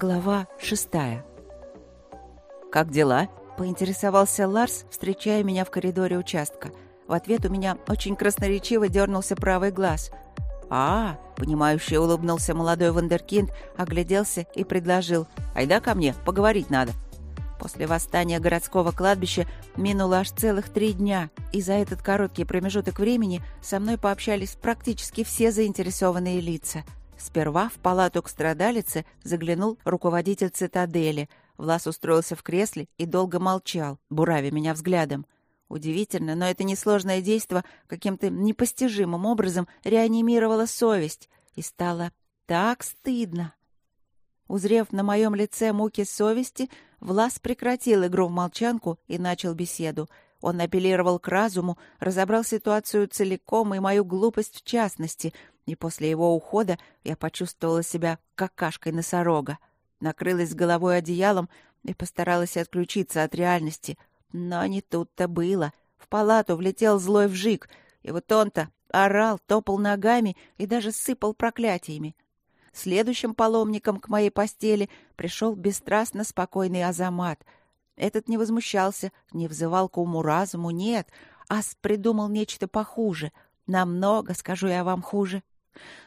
Глава шестая. «Как дела?» — поинтересовался Ларс, встречая меня в коридоре участка. В ответ у меня очень красноречиво дернулся правый глаз. «А, — понимающе улыбнулся молодой вандеркинд, огляделся и предложил. «Айда ко мне, поговорить надо». После восстания городского кладбища минуло аж целых три дня, и за этот короткий промежуток времени со мной пообщались практически все заинтересованные лица — Сперва в палату к страдалице заглянул руководитель цитадели. Влас устроился в кресле и долго молчал, буравя меня взглядом. Удивительно, но это несложное действо каким-то непостижимым образом реанимировало совесть. И стало так стыдно. Узрев на моем лице муки совести, Влас прекратил игру в молчанку и начал беседу. Он апеллировал к разуму, разобрал ситуацию целиком и мою глупость в частности — и после его ухода я почувствовала себя какашкой носорога. Накрылась головой одеялом и постаралась отключиться от реальности. Но не тут-то было. В палату влетел злой вжик, и вот он-то орал, топал ногами и даже сыпал проклятиями. Следующим паломником к моей постели пришел бесстрастно спокойный Азамат. Этот не возмущался, не взывал к уму-разуму, нет, Ас придумал нечто похуже. Намного, скажу я вам, хуже.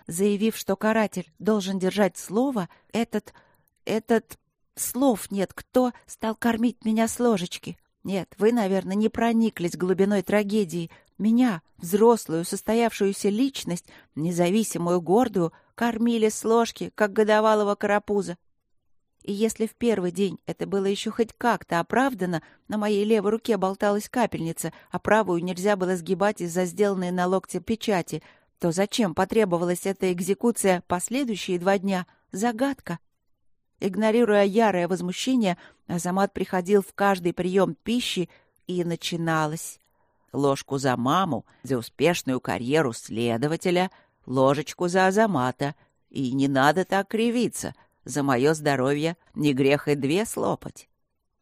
Заявив, что каратель должен держать слово, этот... этот... Слов нет, кто стал кормить меня с ложечки. Нет, вы, наверное, не прониклись глубиной трагедии. Меня, взрослую, состоявшуюся личность, независимую, гордую, кормили с ложки, как годовалого карапуза. И если в первый день это было еще хоть как-то оправдано, на моей левой руке болталась капельница, а правую нельзя было сгибать из-за сделанной на локте печати — то зачем потребовалась эта экзекуция последующие два дня? Загадка. Игнорируя ярое возмущение, Азамат приходил в каждый прием пищи, и начиналось. Ложку за маму, за успешную карьеру следователя, ложечку за Азамата. И не надо так кривиться. За мое здоровье не грех и две слопать.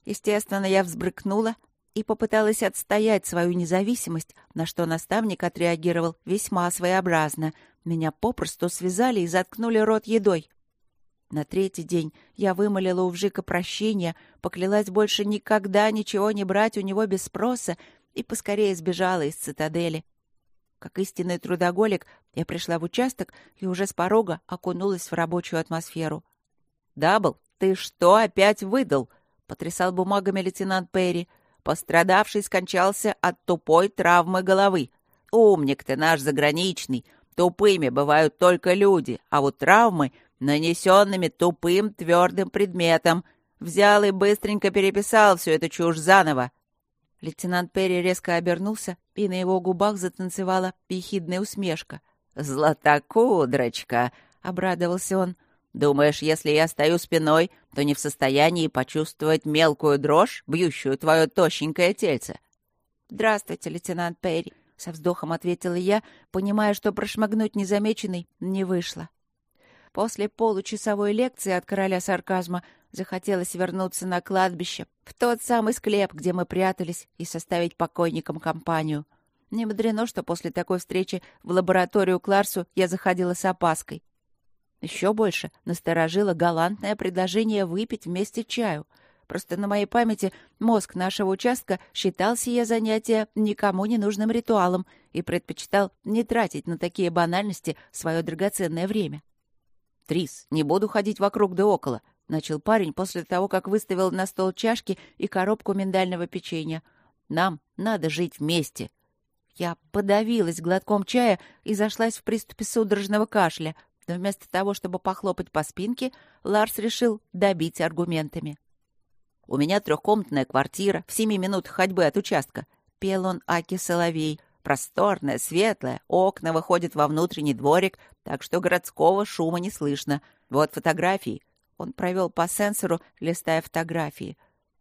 Естественно, я взбрыкнула, и попыталась отстоять свою независимость, на что наставник отреагировал весьма своеобразно. Меня попросту связали и заткнули рот едой. На третий день я вымолила у Вжика прощения, поклялась больше никогда ничего не брать у него без спроса и поскорее сбежала из цитадели. Как истинный трудоголик, я пришла в участок и уже с порога окунулась в рабочую атмосферу. «Дабл, ты что опять выдал?» — потрясал бумагами лейтенант Перри. Пострадавший скончался от тупой травмы головы. Умник ты наш заграничный. Тупыми бывают только люди, а вот травмы нанесенными тупым твердым предметом. Взял и быстренько переписал всю эту чушь заново. Лейтенант Перри резко обернулся, и на его губах затанцевала ехидная усмешка. «Златокудрочка!» — обрадовался он. Думаешь, если я стою спиной, то не в состоянии почувствовать мелкую дрожь, бьющую твое тощенькое тельце?» «Здравствуйте, лейтенант Перри», — со вздохом ответила я, понимая, что прошмыгнуть незамеченной не вышло. После получасовой лекции от короля сарказма захотелось вернуться на кладбище, в тот самый склеп, где мы прятались, и составить покойникам компанию. Не мудрено, что после такой встречи в лабораторию Кларсу я заходила с опаской. Еще больше насторожило галантное предложение выпить вместе чаю. Просто на моей памяти мозг нашего участка считал сие занятие никому не нужным ритуалом и предпочитал не тратить на такие банальности свое драгоценное время. «Трис, не буду ходить вокруг да около», — начал парень после того, как выставил на стол чашки и коробку миндального печенья. «Нам надо жить вместе». Я подавилась глотком чая и зашлась в приступе судорожного кашля — но вместо того, чтобы похлопать по спинке, Ларс решил добить аргументами. «У меня трехкомнатная квартира в семи минутах ходьбы от участка», — пел он Аки Соловей. «Просторная, светлая, окна выходят во внутренний дворик, так что городского шума не слышно. Вот фотографии». Он провел по сенсору, листая фотографии.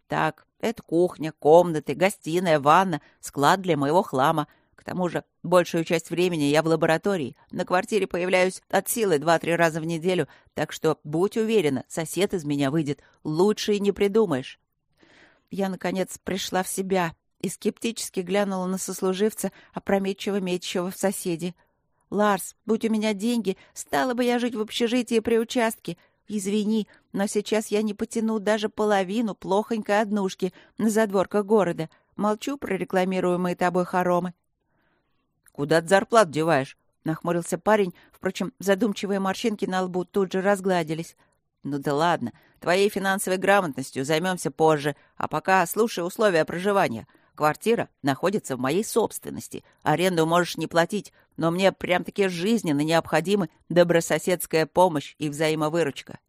«Так, это кухня, комнаты, гостиная, ванна, склад для моего хлама. К тому же, большую часть времени я в лаборатории. На квартире появляюсь от силы два-три раза в неделю, так что, будь уверена, сосед из меня выйдет. Лучше и не придумаешь. Я, наконец, пришла в себя и скептически глянула на сослуживца, опрометчиво метящего в соседи. «Ларс, будь у меня деньги, стала бы я жить в общежитии при участке. Извини, но сейчас я не потяну даже половину плохонькой однушки на задворках города. Молчу про рекламируемые тобой хоромы. «Куда ты зарплат деваешь?» — нахмурился парень. Впрочем, задумчивые морщинки на лбу тут же разгладились. «Ну да ладно, твоей финансовой грамотностью займемся позже, а пока слушай условия проживания. Квартира находится в моей собственности. Аренду можешь не платить, но мне прям-таки жизненно необходимы добрососедская помощь и взаимовыручка.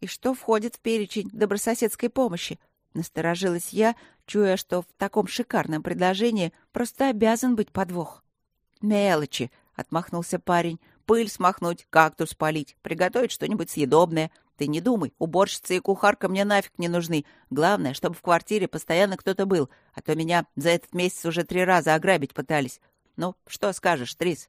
«И что входит в перечень добрососедской помощи?» Насторожилась я, чуя, что в таком шикарном предложении просто обязан быть подвох. «Мелочи», — отмахнулся парень. «Пыль смахнуть, кактус полить, приготовить что-нибудь съедобное. Ты не думай, уборщица и кухарка мне нафиг не нужны. Главное, чтобы в квартире постоянно кто-то был, а то меня за этот месяц уже три раза ограбить пытались. Ну, что скажешь, Трис?»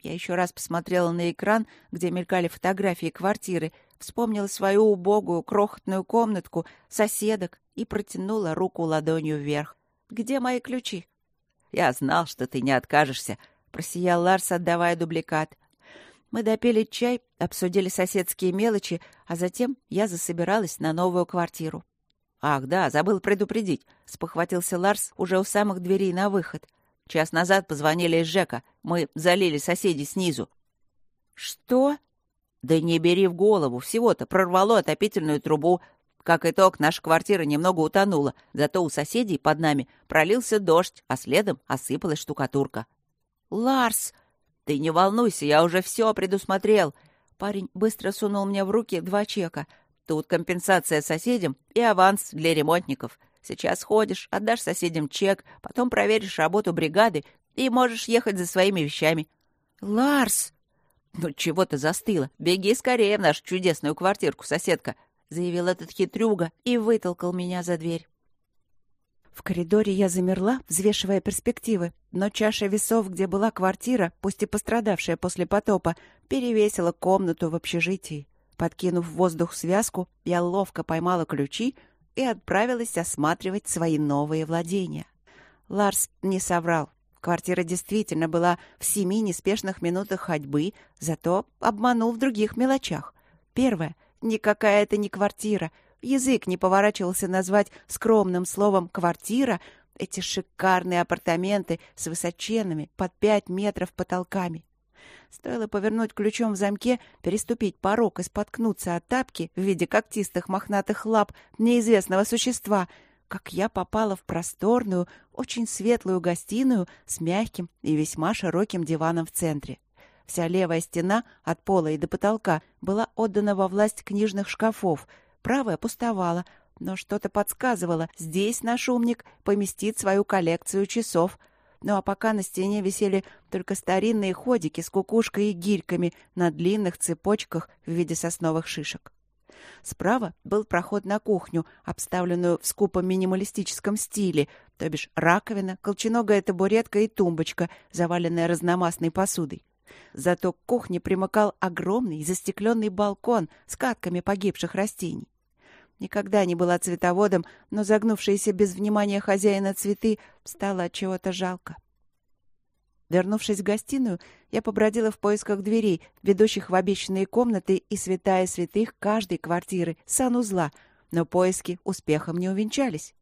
Я еще раз посмотрела на экран, где мелькали фотографии квартиры, вспомнила свою убогую крохотную комнатку, соседок и протянула руку ладонью вверх. «Где мои ключи?» «Я знал, что ты не откажешься», — просиял Ларс, отдавая дубликат. Мы допили чай, обсудили соседские мелочи, а затем я засобиралась на новую квартиру. «Ах, да, забыл предупредить», — спохватился Ларс уже у самых дверей на выход. «Час назад позвонили из ЖЭКа. Мы залили соседей снизу». «Что?» «Да не бери в голову. Всего-то прорвало отопительную трубу. Как итог, наша квартира немного утонула. Зато у соседей под нами пролился дождь, а следом осыпалась штукатурка». «Ларс!» «Ты не волнуйся, я уже все предусмотрел». Парень быстро сунул мне в руки два чека. «Тут компенсация соседям и аванс для ремонтников. Сейчас ходишь, отдашь соседям чек, потом проверишь работу бригады и можешь ехать за своими вещами». «Ларс!» «Ну чего ты застыла? Беги скорее в нашу чудесную квартирку, соседка», — заявил этот хитрюга и вытолкал меня за дверь. В коридоре я замерла, взвешивая перспективы, но чаша весов, где была квартира, пусть и пострадавшая после потопа, перевесила комнату в общежитии. Подкинув в воздух связку, я ловко поймала ключи и отправилась осматривать свои новые владения. Ларс не соврал. Квартира действительно была в семи неспешных минутах ходьбы, зато обманул в других мелочах. Первое. Никакая это не квартира — Язык не поворачивался назвать скромным словом «квартира» эти шикарные апартаменты с высоченными под пять метров потолками. Стоило повернуть ключом в замке, переступить порог и споткнуться от тапки в виде когтистых мохнатых лап неизвестного существа, как я попала в просторную, очень светлую гостиную с мягким и весьма широким диваном в центре. Вся левая стена от пола и до потолка была отдана во власть книжных шкафов — правая пустовала, но что-то подсказывало, здесь наш умник поместит свою коллекцию часов. Ну а пока на стене висели только старинные ходики с кукушкой и гирьками на длинных цепочках в виде сосновых шишек. Справа был проход на кухню, обставленную в скупом минималистическом стиле, то бишь раковина, колченогая табуретка и тумбочка, заваленная разномастной посудой. Зато к кухне примыкал огромный застекленный балкон с катками погибших растений. Никогда не была цветоводом, но загнувшиеся без внимания хозяина цветы стало от чего-то жалко. Вернувшись в гостиную, я побродила в поисках дверей, ведущих в обещанные комнаты и святая святых каждой квартиры, санузла, но поиски успехом не увенчались.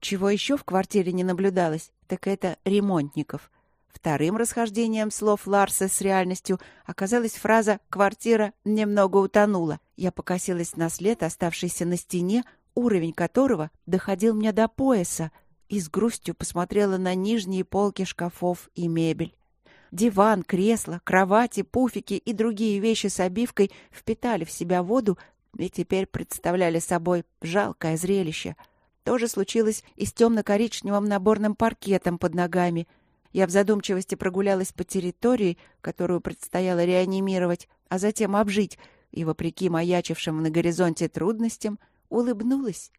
Чего еще в квартире не наблюдалось, так это ремонтников. Вторым расхождением слов Ларса с реальностью оказалась фраза «квартира немного утонула». Я покосилась на след, оставшийся на стене, уровень которого доходил мне до пояса, и с грустью посмотрела на нижние полки шкафов и мебель. Диван, кресло, кровати, пуфики и другие вещи с обивкой впитали в себя воду и теперь представляли собой жалкое зрелище. То же случилось и с темно-коричневым наборным паркетом под ногами — я в задумчивости прогулялась по территории, которую предстояло реанимировать, а затем обжить, и, вопреки маячившим на горизонте трудностям, улыбнулась.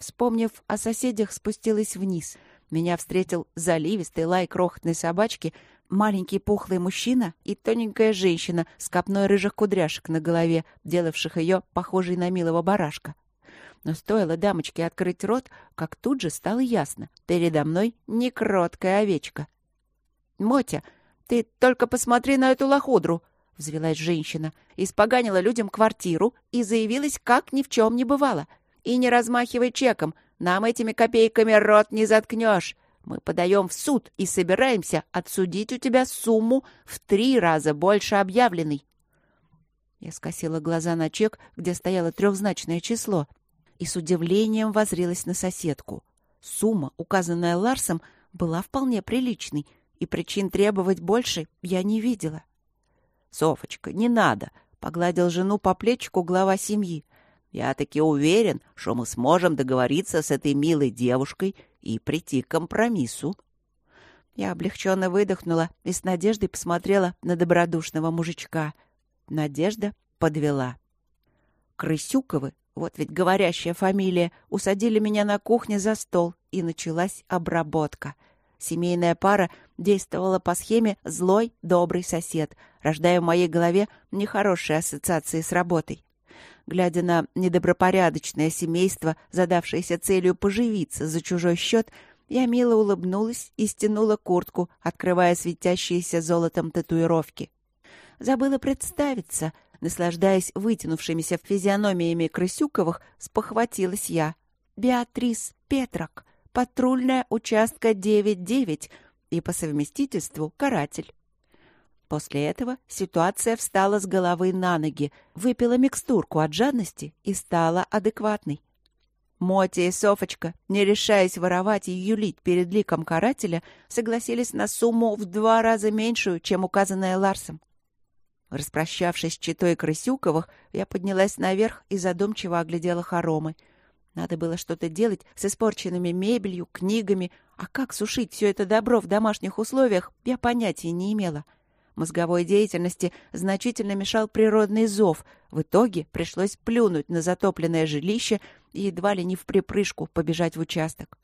Вспомнив о соседях, спустилась вниз. Меня встретил заливистый лай крохотной собачки, маленький пухлый мужчина и тоненькая женщина с копной рыжих кудряшек на голове, делавших ее похожей на милого барашка. Но стоило дамочке открыть рот, как тут же стало ясно. Передо мной не кроткая овечка. «Мотя, ты только посмотри на эту лохудру!» взвелась женщина. «Испоганила людям квартиру и заявилась, как ни в чем не бывало. И не размахивай чеком, нам этими копейками рот не заткнешь. Мы подаем в суд и собираемся отсудить у тебя сумму в три раза больше объявленной». Я скосила глаза на чек, где стояло трехзначное число, и с удивлением возрилась на соседку. Сумма, указанная Ларсом, была вполне приличной, и причин требовать больше я не видела. «Софочка, не надо!» — погладил жену по плечику глава семьи. «Я таки уверен, что мы сможем договориться с этой милой девушкой и прийти к компромиссу». Я облегченно выдохнула и с надеждой посмотрела на добродушного мужичка. Надежда подвела. Крысюковы, вот ведь говорящая фамилия, усадили меня на кухне за стол, и началась обработка — Семейная пара действовала по схеме «злой, добрый сосед», рождая в моей голове нехорошие ассоциации с работой. Глядя на недобропорядочное семейство, задавшееся целью поживиться за чужой счет, я мило улыбнулась и стянула куртку, открывая светящиеся золотом татуировки. Забыла представиться, наслаждаясь вытянувшимися физиономиями Крысюковых, спохватилась я. «Беатрис Петрок, патрульная участка 9-9 и по совместительству каратель. После этого ситуация встала с головы на ноги, выпила микстурку от жадности и стала адекватной. Мотя и Софочка, не решаясь воровать и юлить перед ликом карателя, согласились на сумму в два раза меньшую, чем указанная Ларсом. Распрощавшись с читой Крысюковых, я поднялась наверх и задумчиво оглядела хоромы — надо было что-то делать с испорченными мебелью, книгами, а как сушить все это добро в домашних условиях, я понятия не имела. Мозговой деятельности значительно мешал природный зов. В итоге пришлось плюнуть на затопленное жилище и едва ли не в припрыжку побежать в участок.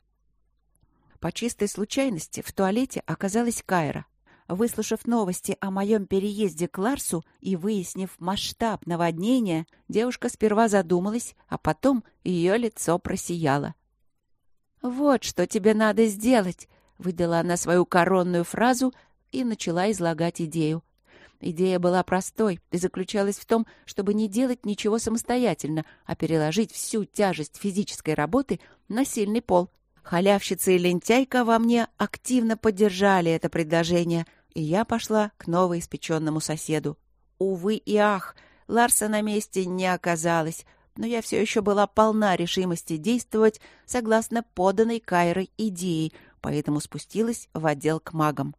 По чистой случайности в туалете оказалась Кайра. Выслушав новости о моем переезде к Ларсу и выяснив масштаб наводнения, девушка сперва задумалась, а потом ее лицо просияло. «Вот что тебе надо сделать!» — выдала она свою коронную фразу и начала излагать идею. Идея была простой и заключалась в том, чтобы не делать ничего самостоятельно, а переложить всю тяжесть физической работы на сильный пол. Халявщица и лентяйка во мне активно поддержали это предложение — и я пошла к новоиспеченному соседу. Увы и ах, Ларса на месте не оказалось, но я все еще была полна решимости действовать согласно поданной Кайрой идеи, поэтому спустилась в отдел к магам.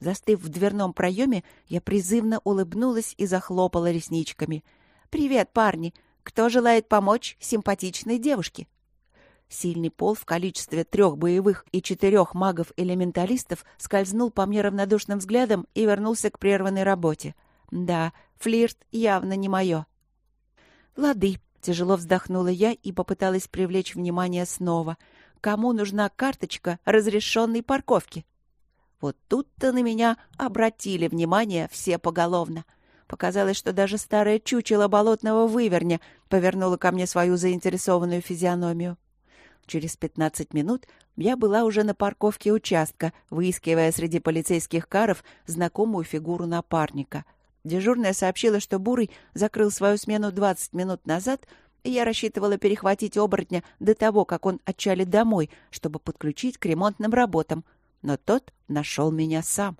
Застыв в дверном проеме, я призывно улыбнулась и захлопала ресничками. «Привет, парни! Кто желает помочь симпатичной девушке?» Сильный пол в количестве трех боевых и четырех магов-элементалистов скользнул по мне равнодушным взглядом и вернулся к прерванной работе. Да, флирт явно не мое. «Лады», — тяжело вздохнула я и попыталась привлечь внимание снова. «Кому нужна карточка разрешенной парковки?» Вот тут-то на меня обратили внимание все поголовно. Показалось, что даже старое чучело болотного выверня повернуло ко мне свою заинтересованную физиономию. Через 15 минут я была уже на парковке участка, выискивая среди полицейских каров знакомую фигуру напарника. Дежурная сообщила, что Бурый закрыл свою смену 20 минут назад, и я рассчитывала перехватить оборотня до того, как он отчалит домой, чтобы подключить к ремонтным работам. Но тот нашел меня сам.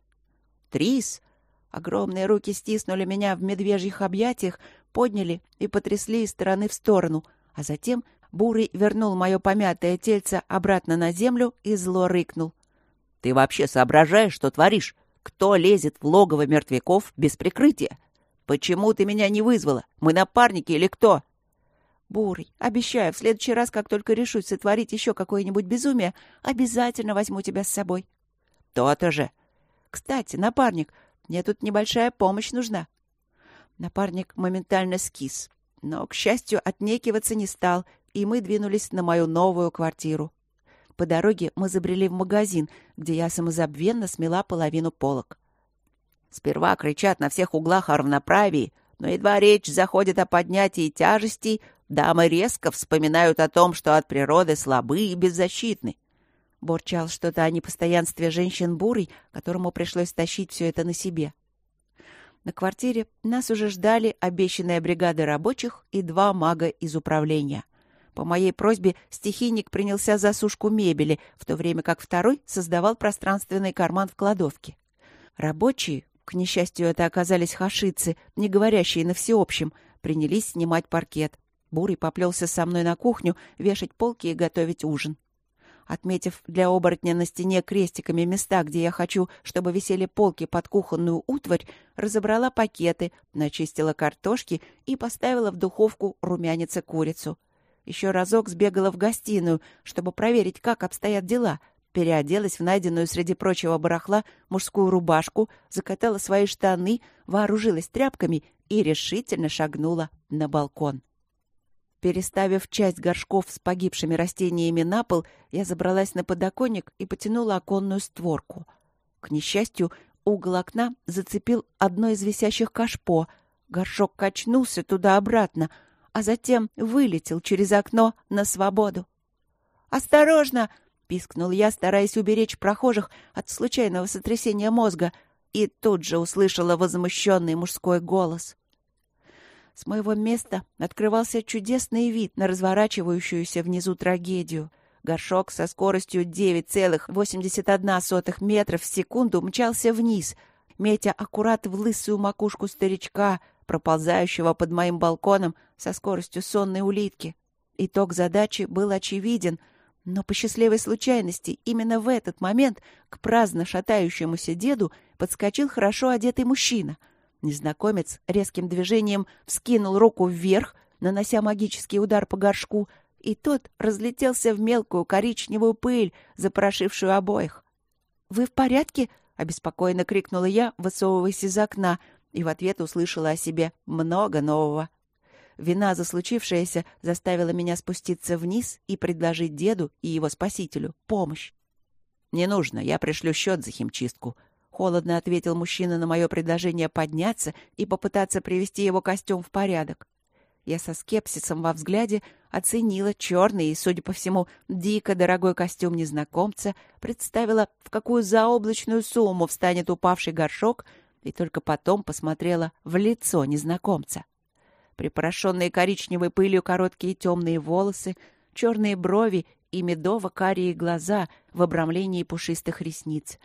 «Трис!» Огромные руки стиснули меня в медвежьих объятиях, подняли и потрясли из стороны в сторону, а затем Бурый вернул мое помятое тельце обратно на землю и зло рыкнул. — Ты вообще соображаешь, что творишь? Кто лезет в логово мертвяков без прикрытия? Почему ты меня не вызвала? Мы напарники или кто? — Бурый, обещаю, в следующий раз, как только решусь сотворить еще какое-нибудь безумие, обязательно возьму тебя с собой. — То-то же. — Кстати, напарник, мне тут небольшая помощь нужна. Напарник моментально скис, но, к счастью, отнекиваться не стал и мы двинулись на мою новую квартиру. По дороге мы забрели в магазин, где я самозабвенно смела половину полок. Сперва кричат на всех углах о равноправии, но едва речь заходит о поднятии тяжестей, дамы резко вспоминают о том, что от природы слабы и беззащитны. Борчал что-то о непостоянстве женщин бурой, которому пришлось тащить все это на себе. На квартире нас уже ждали обещанная бригада рабочих и два мага из управления. По моей просьбе стихийник принялся за сушку мебели, в то время как второй создавал пространственный карман в кладовке. Рабочие, к несчастью, это оказались хашицы, не говорящие на всеобщем, принялись снимать паркет. Бурый поплелся со мной на кухню вешать полки и готовить ужин. Отметив для оборотня на стене крестиками места, где я хочу, чтобы висели полки под кухонную утварь, разобрала пакеты, начистила картошки и поставила в духовку румяница курицу. Еще разок сбегала в гостиную, чтобы проверить, как обстоят дела. Переоделась в найденную среди прочего барахла мужскую рубашку, закатала свои штаны, вооружилась тряпками и решительно шагнула на балкон. Переставив часть горшков с погибшими растениями на пол, я забралась на подоконник и потянула оконную створку. К несчастью, угол окна зацепил одно из висящих кашпо. Горшок качнулся туда-обратно — а затем вылетел через окно на свободу. «Осторожно!» — пискнул я, стараясь уберечь прохожих от случайного сотрясения мозга, и тут же услышала возмущенный мужской голос. С моего места открывался чудесный вид на разворачивающуюся внизу трагедию. Горшок со скоростью 9,81 метров в секунду мчался вниз, метя аккурат в лысую макушку старичка, проползающего под моим балконом со скоростью сонной улитки. Итог задачи был очевиден, но по счастливой случайности именно в этот момент к праздно шатающемуся деду подскочил хорошо одетый мужчина. Незнакомец резким движением вскинул руку вверх, нанося магический удар по горшку, и тот разлетелся в мелкую коричневую пыль, запорошившую обоих. «Вы в порядке?» — обеспокоенно крикнула я, высовываясь из окна — и в ответ услышала о себе много нового. Вина за случившееся заставила меня спуститься вниз и предложить деду и его спасителю помощь. «Не нужно, я пришлю счет за химчистку», — холодно ответил мужчина на мое предложение подняться и попытаться привести его костюм в порядок. Я со скепсисом во взгляде оценила черный и, судя по всему, дико дорогой костюм незнакомца, представила, в какую заоблачную сумму встанет упавший горшок — и только потом посмотрела в лицо незнакомца. Припорошенные коричневой пылью короткие темные волосы, черные брови и медово-карие глаза в обрамлении пушистых ресниц.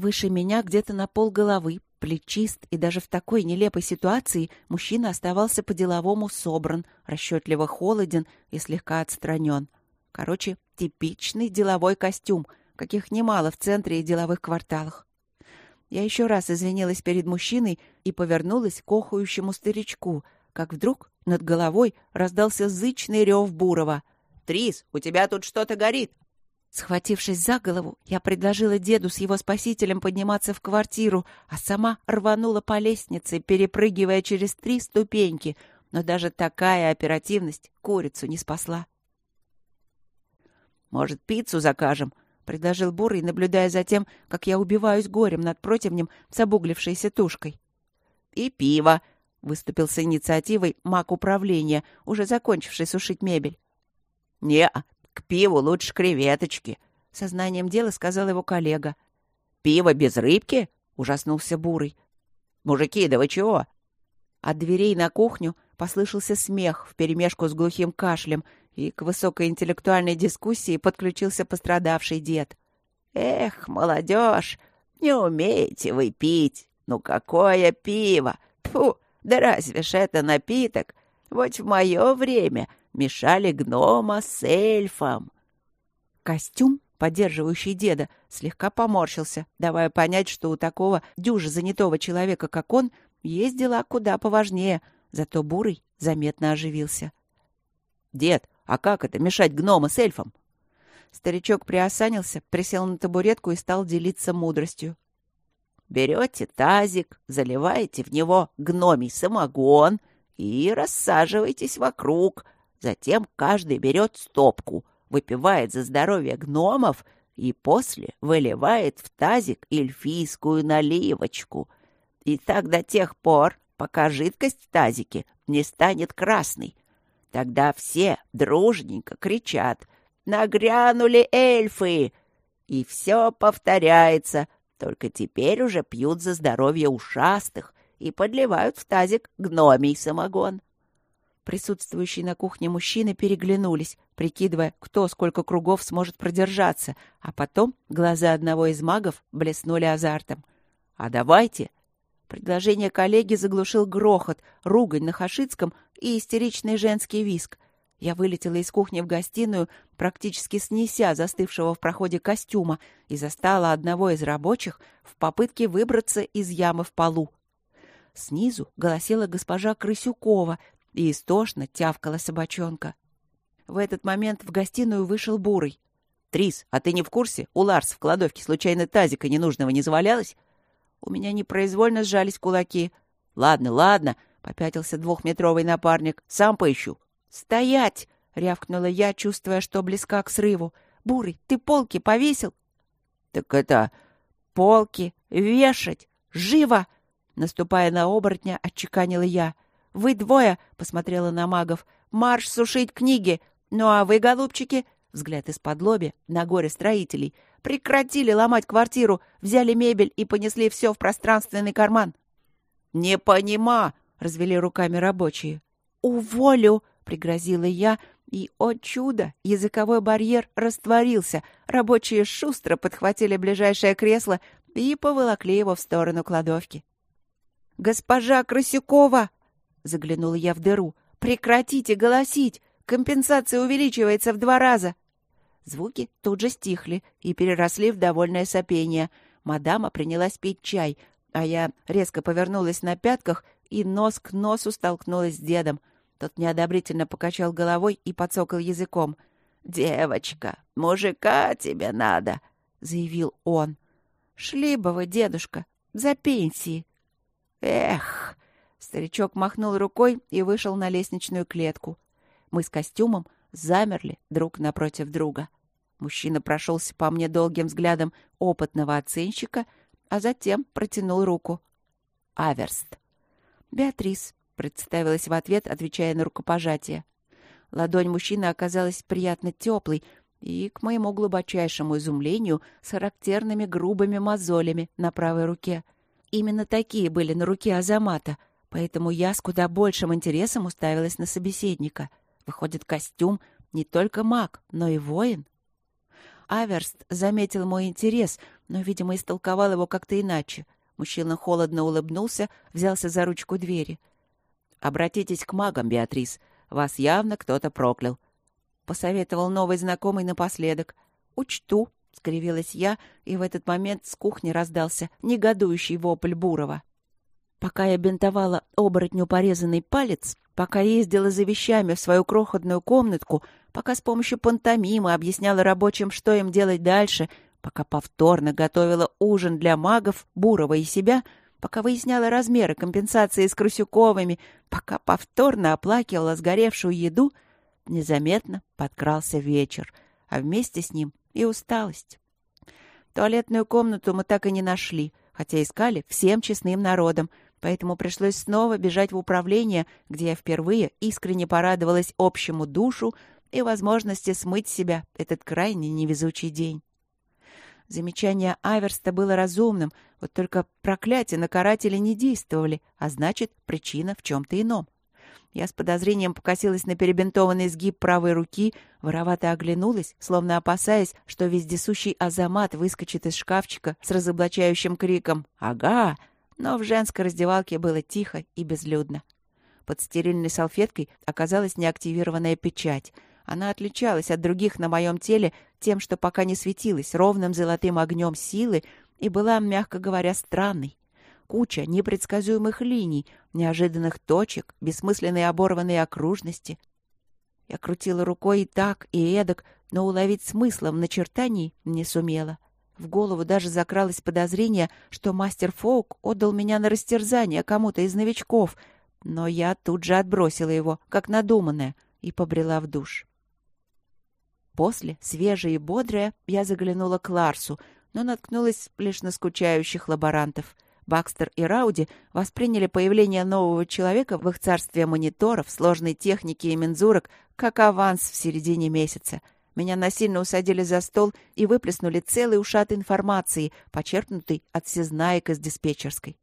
Выше меня где-то на пол головы, плечист, и даже в такой нелепой ситуации мужчина оставался по-деловому собран, расчетливо холоден и слегка отстранен. Короче, типичный деловой костюм, каких немало в центре и деловых кварталах. Я еще раз извинилась перед мужчиной и повернулась к охующему старичку, как вдруг над головой раздался зычный рев Бурова. «Трис, у тебя тут что-то горит!» Схватившись за голову, я предложила деду с его спасителем подниматься в квартиру, а сама рванула по лестнице, перепрыгивая через три ступеньки, но даже такая оперативность курицу не спасла. «Может, пиццу закажем?» предложил Бурый, наблюдая за тем, как я убиваюсь горем над противнем с обуглившейся тушкой. «И пиво!» — выступил с инициативой маг управления, уже закончивший сушить мебель. не к пиву лучше креветочки», — сознанием дела сказал его коллега. «Пиво без рыбки?» — ужаснулся Бурый. «Мужики, да вы чего?» От дверей на кухню послышался смех вперемешку с глухим кашлем — и к высокоинтеллектуальной дискуссии подключился пострадавший дед. «Эх, молодежь, не умеете вы пить! Ну какое пиво! Тьфу, да разве ж это напиток? Вот в мое время мешали гнома с эльфом!» Костюм, поддерживающий деда, слегка поморщился, давая понять, что у такого дюжа занятого человека, как он, есть дела куда поважнее, зато Бурый заметно оживился. «Дед, а как это, мешать гнома с эльфом? Старичок приосанился, присел на табуретку и стал делиться мудростью. Берете тазик, заливаете в него гномий самогон и рассаживаетесь вокруг. Затем каждый берет стопку, выпивает за здоровье гномов и после выливает в тазик эльфийскую наливочку. И так до тех пор, пока жидкость в тазике не станет красной, Тогда все дружненько кричат «Нагрянули эльфы!» И все повторяется, только теперь уже пьют за здоровье ушастых и подливают в тазик гномий самогон. Присутствующие на кухне мужчины переглянулись, прикидывая, кто сколько кругов сможет продержаться, а потом глаза одного из магов блеснули азартом. «А давайте!» Предложение коллеги заглушил грохот, ругань на хашицком и истеричный женский виск. Я вылетела из кухни в гостиную, практически снеся застывшего в проходе костюма, и застала одного из рабочих в попытке выбраться из ямы в полу. Снизу голосила госпожа Крысюкова, и истошно тявкала собачонка. В этот момент в гостиную вышел Бурый. «Трис, а ты не в курсе? У Ларс в кладовке случайно тазика ненужного не завалялось?» У меня непроизвольно сжались кулаки. «Ладно, ладно», — попятился двухметровый напарник. «Сам поищу». «Стоять!» — рявкнула я, чувствуя, что близка к срыву. «Бурый, ты полки повесил?» «Так это... полки вешать! Живо!» Наступая на оборотня, отчеканила я. «Вы двое!» — посмотрела на магов. «Марш сушить книги! Ну а вы, голубчики!» Взгляд из-под лоби на горе строителей. «Прекратили ломать квартиру, взяли мебель и понесли все в пространственный карман!» «Не понима!» — развели руками рабочие. «Уволю!» — пригрозила я, и, о чудо, языковой барьер растворился. Рабочие шустро подхватили ближайшее кресло и поволокли его в сторону кладовки. «Госпожа Красюкова!» Заглянула я в дыру. «Прекратите голосить! Компенсация увеличивается в два раза!» Звуки тут же стихли и переросли в довольное сопение. Мадама принялась пить чай, а я резко повернулась на пятках и нос к носу столкнулась с дедом. Тот неодобрительно покачал головой и подсокал языком. «Девочка, мужика тебе надо!» — заявил он. «Шли бы вы, дедушка, за пенсии!» «Эх!» Старичок махнул рукой и вышел на лестничную клетку. Мы с костюмом замерли друг напротив друга. Мужчина прошелся по мне долгим взглядом опытного оценщика, а затем протянул руку. «Аверст». «Беатрис», — представилась в ответ, отвечая на рукопожатие. Ладонь мужчины оказалась приятно теплой и, к моему глубочайшему изумлению, с характерными грубыми мозолями на правой руке. Именно такие были на руке Азамата — Поэтому я с куда большим интересом уставилась на собеседника. Выходит, костюм не только маг, но и воин. Аверст заметил мой интерес, но, видимо, истолковал его как-то иначе. Мужчина холодно улыбнулся, взялся за ручку двери. «Обратитесь к магам, Беатрис. Вас явно кто-то проклял», — посоветовал новый знакомый напоследок. «Учту», — скривилась я, и в этот момент с кухни раздался негодующий вопль Бурова. Пока я бинтовала оборотню порезанный палец, пока ездила за вещами в свою крохотную комнатку, пока с помощью пантомимы объясняла рабочим, что им делать дальше, пока повторно готовила ужин для магов, Бурова и себя, пока выясняла размеры компенсации с Крысюковыми, пока повторно оплакивала сгоревшую еду, незаметно подкрался вечер, а вместе с ним и усталость. Туалетную комнату мы так и не нашли, хотя искали всем честным народом — поэтому пришлось снова бежать в управление, где я впервые искренне порадовалась общему душу и возможности смыть себя этот крайне невезучий день. Замечание Аверста было разумным, вот только проклятия на карателя не действовали, а значит, причина в чем-то ином. Я с подозрением покосилась на перебинтованный сгиб правой руки, воровато оглянулась, словно опасаясь, что вездесущий Азамат выскочит из шкафчика с разоблачающим криком «Ага!» Но в женской раздевалке было тихо и безлюдно. Под стерильной салфеткой оказалась неактивированная печать. Она отличалась от других на моем теле тем, что пока не светилась ровным золотым огнем силы и была, мягко говоря, странной. Куча непредсказуемых линий, неожиданных точек, бессмысленные оборванные окружности. Я крутила рукой и так, и эдак, но уловить смысла в начертании не сумела. — в голову даже закралось подозрение, что мастер Фоук отдал меня на растерзание кому-то из новичков, но я тут же отбросила его, как надуманное, и побрела в душ. После, свежая и бодрая, я заглянула к Ларсу, но наткнулась лишь на скучающих лаборантов. Бакстер и Рауди восприняли появление нового человека в их царстве мониторов, сложной техники и мензурок как аванс в середине месяца — меня насильно усадили за стол и выплеснули целый ушат информации, почерпнутый от всезнаек из диспетчерской.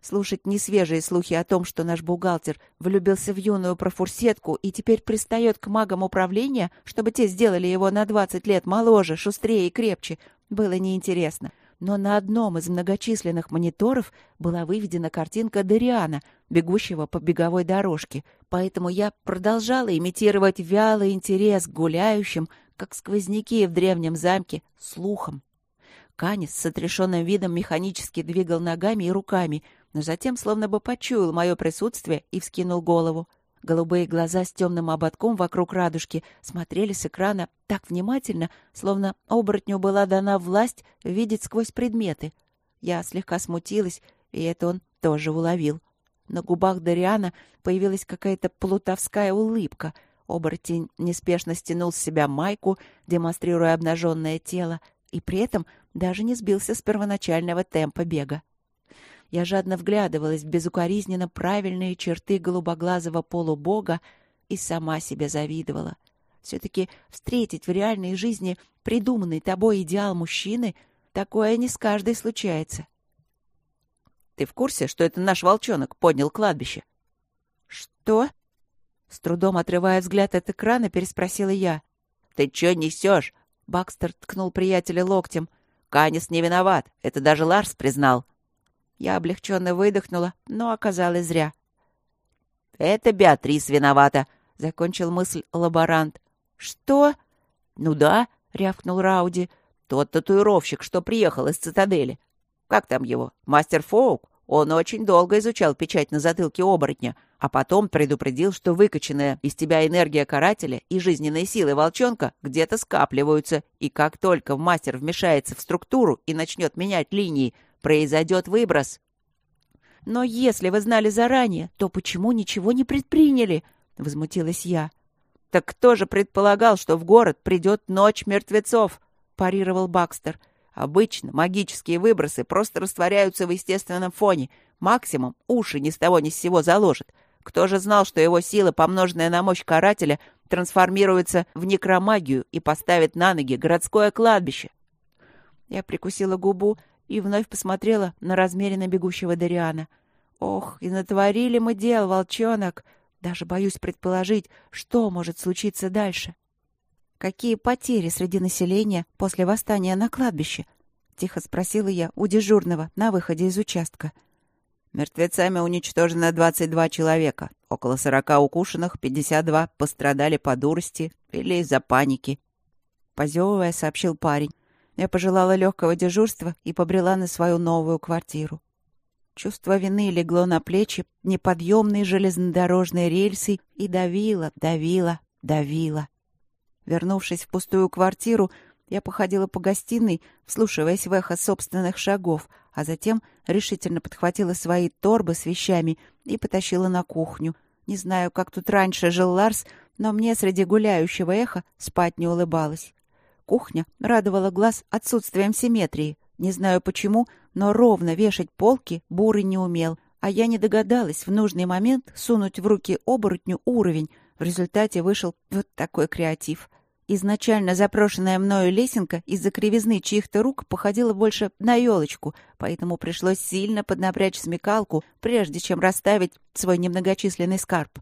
слушать несвежие слухи о том, что наш бухгалтер влюбился в юную профурсетку и теперь пристает к магам управления, чтобы те сделали его на 20 лет моложе, шустрее и крепче, было неинтересно. Но на одном из многочисленных мониторов была выведена картинка Дариана, бегущего по беговой дорожке, поэтому я продолжала имитировать вялый интерес к гуляющим, как сквозняки в древнем замке, слухом. Канис с отрешенным видом механически двигал ногами и руками, но затем словно бы почуял мое присутствие и вскинул голову. Голубые глаза с темным ободком вокруг радужки смотрели с экрана так внимательно, словно оборотню была дана власть видеть сквозь предметы. Я слегка смутилась, и это он тоже уловил. На губах Дариана появилась какая-то плутовская улыбка. Оборотень неспешно стянул с себя майку, демонстрируя обнаженное тело, и при этом даже не сбился с первоначального темпа бега. Я жадно вглядывалась в безукоризненно правильные черты голубоглазого полубога и сама себе завидовала. Все-таки встретить в реальной жизни придуманный тобой идеал мужчины — такое не с каждой случается. «Ты в курсе, что это наш волчонок поднял кладбище?» «Что?» С трудом отрывая взгляд от экрана, переспросила я. «Ты чё несешь?» Бакстер ткнул приятеля локтем. Канис не виноват. Это даже Ларс признал. Я облегченно выдохнула, но оказалось зря. «Это Беатрис виновата», — закончил мысль лаборант. «Что?» «Ну да», — рявкнул Рауди. «Тот татуировщик, что приехал из цитадели. Как там его? Мастер Фоук? Он очень долго изучал печать на затылке оборотня, а потом предупредил, что выкачанная из тебя энергия карателя и жизненные силы волчонка где-то скапливаются, и как только мастер вмешается в структуру и начнет менять линии, произойдет выброс. «Но если вы знали заранее, то почему ничего не предприняли?» — возмутилась я. «Так кто же предполагал, что в город придет ночь мертвецов?» — парировал Бакстер. Обычно магические выбросы просто растворяются в естественном фоне. Максимум уши ни с того ни с сего заложит. Кто же знал, что его сила, помноженная на мощь карателя, трансформируется в некромагию и поставит на ноги городское кладбище? Я прикусила губу и вновь посмотрела на размеренно бегущего Дариана. Ох, и натворили мы дел, волчонок! Даже боюсь предположить, что может случиться дальше. — Какие потери среди населения после восстания на кладбище? Тихо спросила я у дежурного на выходе из участка. Мертвецами уничтожено 22 человека. Около 40 укушенных, 52 пострадали по дурости или из-за паники. Позевывая, сообщил парень. Я пожелала легкого дежурства и побрела на свою новую квартиру. Чувство вины легло на плечи неподъемные железнодорожные рельсы и давило, давило, давило. Вернувшись в пустую квартиру, я походила по гостиной, вслушиваясь в эхо собственных шагов, а затем решительно подхватила свои торбы с вещами и потащила на кухню. Не знаю, как тут раньше жил Ларс, но мне среди гуляющего эха спать не улыбалось. Кухня радовала глаз отсутствием симметрии. Не знаю почему, но ровно вешать полки Бурый не умел, а я не догадалась в нужный момент сунуть в руки оборотню уровень. В результате вышел вот такой креатив — Изначально запрошенная мною лесенка из-за кривизны чьих-то рук походила больше на елочку, поэтому пришлось сильно поднапрячь смекалку, прежде чем расставить свой немногочисленный скарб.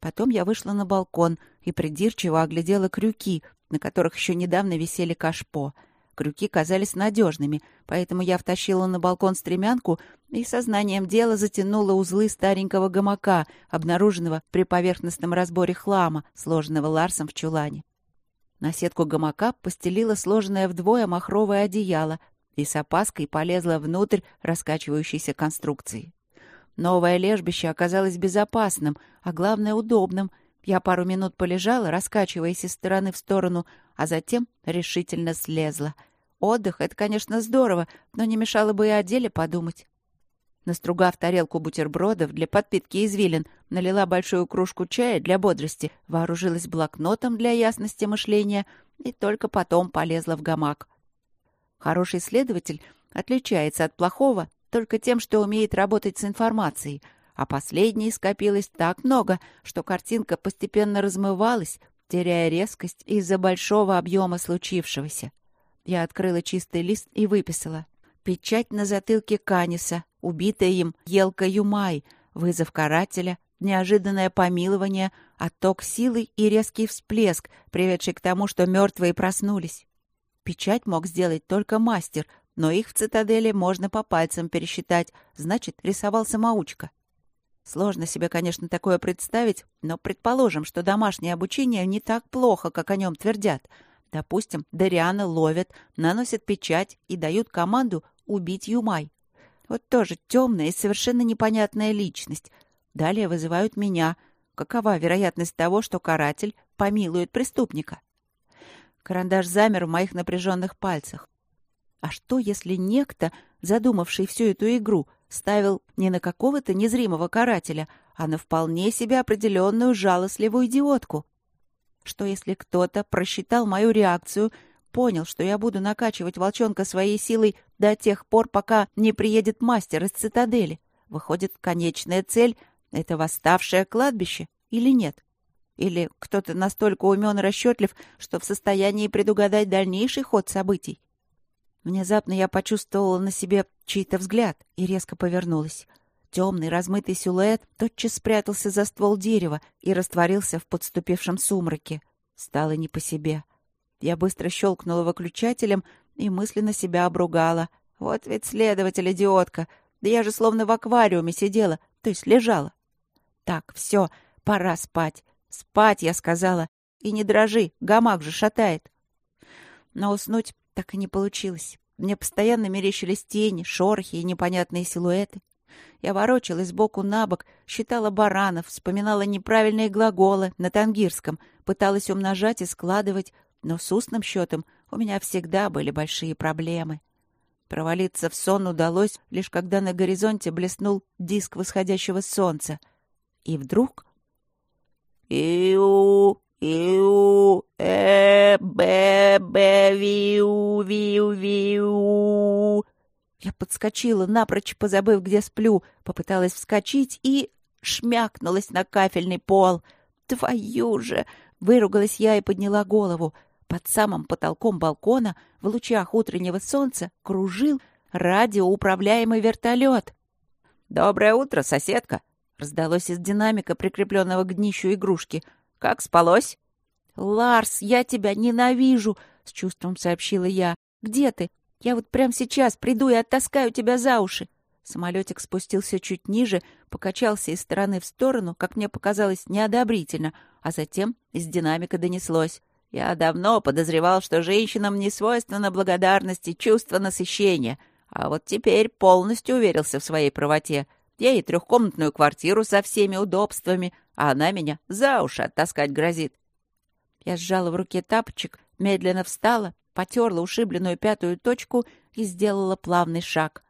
Потом я вышла на балкон и придирчиво оглядела крюки, на которых еще недавно висели кашпо. Крюки казались надежными, поэтому я втащила на балкон стремянку и сознанием дела затянула узлы старенького гамака, обнаруженного при поверхностном разборе хлама, сложенного Ларсом в чулане. На сетку гамака постелила сложенное вдвое махровое одеяло и с опаской полезла внутрь раскачивающейся конструкции. Новое лежбище оказалось безопасным, а главное — удобным. Я пару минут полежала, раскачиваясь из стороны в сторону, а затем решительно слезла. Отдых — это, конечно, здорово, но не мешало бы и о деле подумать. Настругав тарелку бутербродов для подпитки извилин, налила большую кружку чая для бодрости, вооружилась блокнотом для ясности мышления и только потом полезла в гамак. Хороший следователь отличается от плохого только тем, что умеет работать с информацией, а последней скопилось так много, что картинка постепенно размывалась, теряя резкость из-за большого объема случившегося. Я открыла чистый лист и выписала. Печать на затылке Каниса, убитая им Елка Юмай, вызов карателя, неожиданное помилование, отток силы и резкий всплеск, приведший к тому, что мертвые проснулись. Печать мог сделать только мастер, но их в цитадели можно по пальцам пересчитать, значит, рисовал самоучка. Сложно себе, конечно, такое представить, но предположим, что домашнее обучение не так плохо, как о нем твердят. Допустим, Дариана ловят, наносят печать и дают команду убить Юмай. Вот тоже темная и совершенно непонятная личность. Далее вызывают меня. Какова вероятность того, что каратель помилует преступника? Карандаш замер в моих напряженных пальцах. А что, если некто, задумавший всю эту игру, ставил не на какого-то незримого карателя, а на вполне себе определенную жалостливую идиотку? Что, если кто-то просчитал мою реакцию, понял, что я буду накачивать волчонка своей силой до тех пор, пока не приедет мастер из цитадели? Выходит, конечная цель — это восставшее кладбище или нет? Или кто-то настолько умен и расчетлив, что в состоянии предугадать дальнейший ход событий? Внезапно я почувствовала на себе чей-то взгляд и резко повернулась. Темный размытый силуэт тотчас спрятался за ствол дерева и растворился в подступившем сумраке. Стало не по себе. Я быстро щелкнула выключателем и мысленно себя обругала. Вот ведь следователь-идиотка. Да я же словно в аквариуме сидела, то есть лежала. Так, все, пора спать. Спать, я сказала. И не дрожи, гамак же шатает. Но уснуть так и не получилось. Мне постоянно мерещились тени, шорохи и непонятные силуэты. Я ворочалась сбоку на бок, считала баранов, вспоминала неправильные глаголы на тангирском, пыталась умножать и складывать, но с устным счетом у меня всегда были большие проблемы. Провалиться в сон удалось, лишь когда на горизонте блеснул диск восходящего солнца. И вдруг... «Иу! Иу! Э! Бе! Бе! Виу! Виу! Виу!» Я подскочила, напрочь позабыв, где сплю, попыталась вскочить и... шмякнулась на кафельный пол. «Твою же!» — выругалась я и подняла голову. Под самым потолком балкона в лучах утреннего солнца кружил радиоуправляемый вертолет. «Доброе утро, соседка!» — раздалось из динамика, прикрепленного к днищу игрушки. «Как спалось?» «Ларс, я тебя ненавижу!» — с чувством сообщила я. «Где ты? Я вот прямо сейчас приду и оттаскаю тебя за уши!» Самолетик спустился чуть ниже, покачался из стороны в сторону, как мне показалось, неодобрительно, а затем из динамика донеслось. Я давно подозревал, что женщинам не свойственна благодарность и чувство насыщения, а вот теперь полностью уверился в своей правоте. Я ей трехкомнатную квартиру со всеми удобствами, а она меня за уши оттаскать грозит. Я сжала в руке тапочек, медленно встала, потерла ушибленную пятую точку и сделала плавный шаг.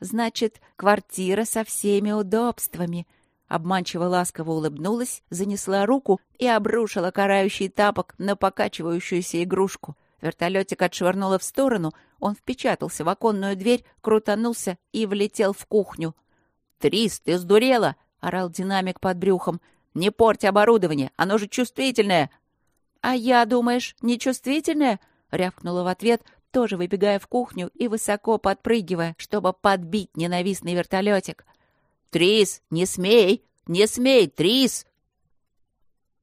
Значит, квартира со всеми удобствами — Обманчиво ласково улыбнулась, занесла руку и обрушила карающий тапок на покачивающуюся игрушку. Вертолетик отшвырнула в сторону, он впечатался в оконную дверь, крутанулся и влетел в кухню. «Трис, ты сдурела!» — орал динамик под брюхом. «Не порть оборудование, оно же чувствительное!» «А я, думаешь, нечувствительное?» — рявкнула в ответ, тоже выбегая в кухню и высоко подпрыгивая, чтобы подбить ненавистный вертолетик. «Трис, не смей! Не смей, Трис!»